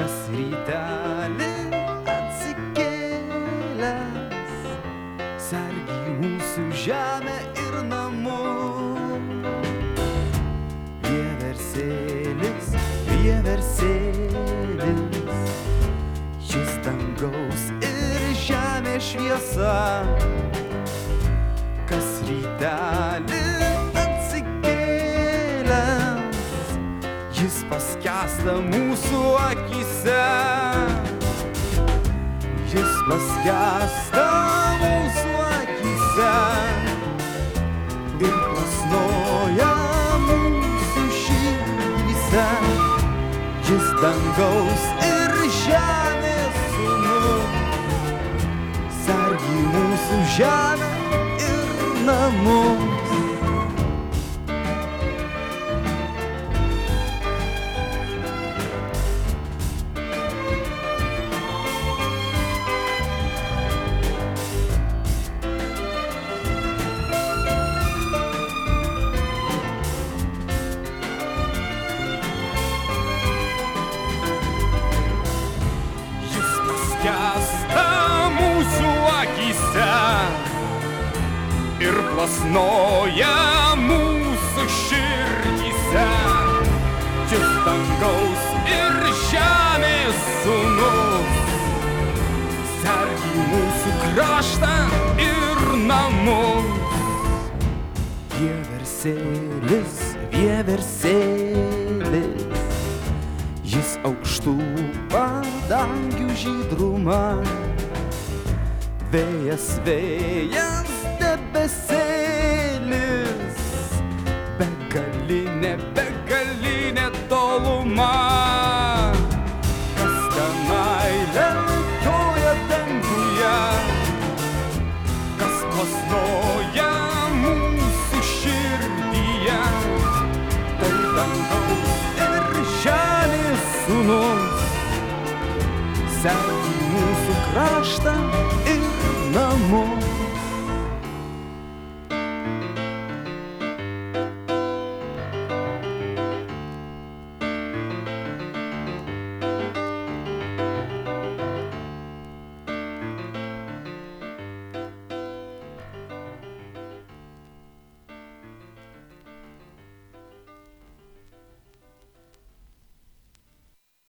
kas rytelį atsikėlęs sergi mūsų žemę ir namus. Vieversėlis, vieversėlis, šis dangaus ir žemės šviesa, kas rytelį. Jis paskęsta mūsų akise. Jis paskęsta mūsų akise ir plasnoja mūsų širdyse. Jis dangaus ir žemės sūnus, sargi mūsų žemę ir namus. Jis paskęsta mūsų akise ir plasnoja mūsų širdyse. Jis dangaus ir žemės sūnus, sergi mūsų kraštą ir namus. Vieversėlis, vieversėlis. Žydrumą, vėjas, vėjas, debesėlis, begalinė, begalinė toluma. Sergi mūsų kraštą ir namus.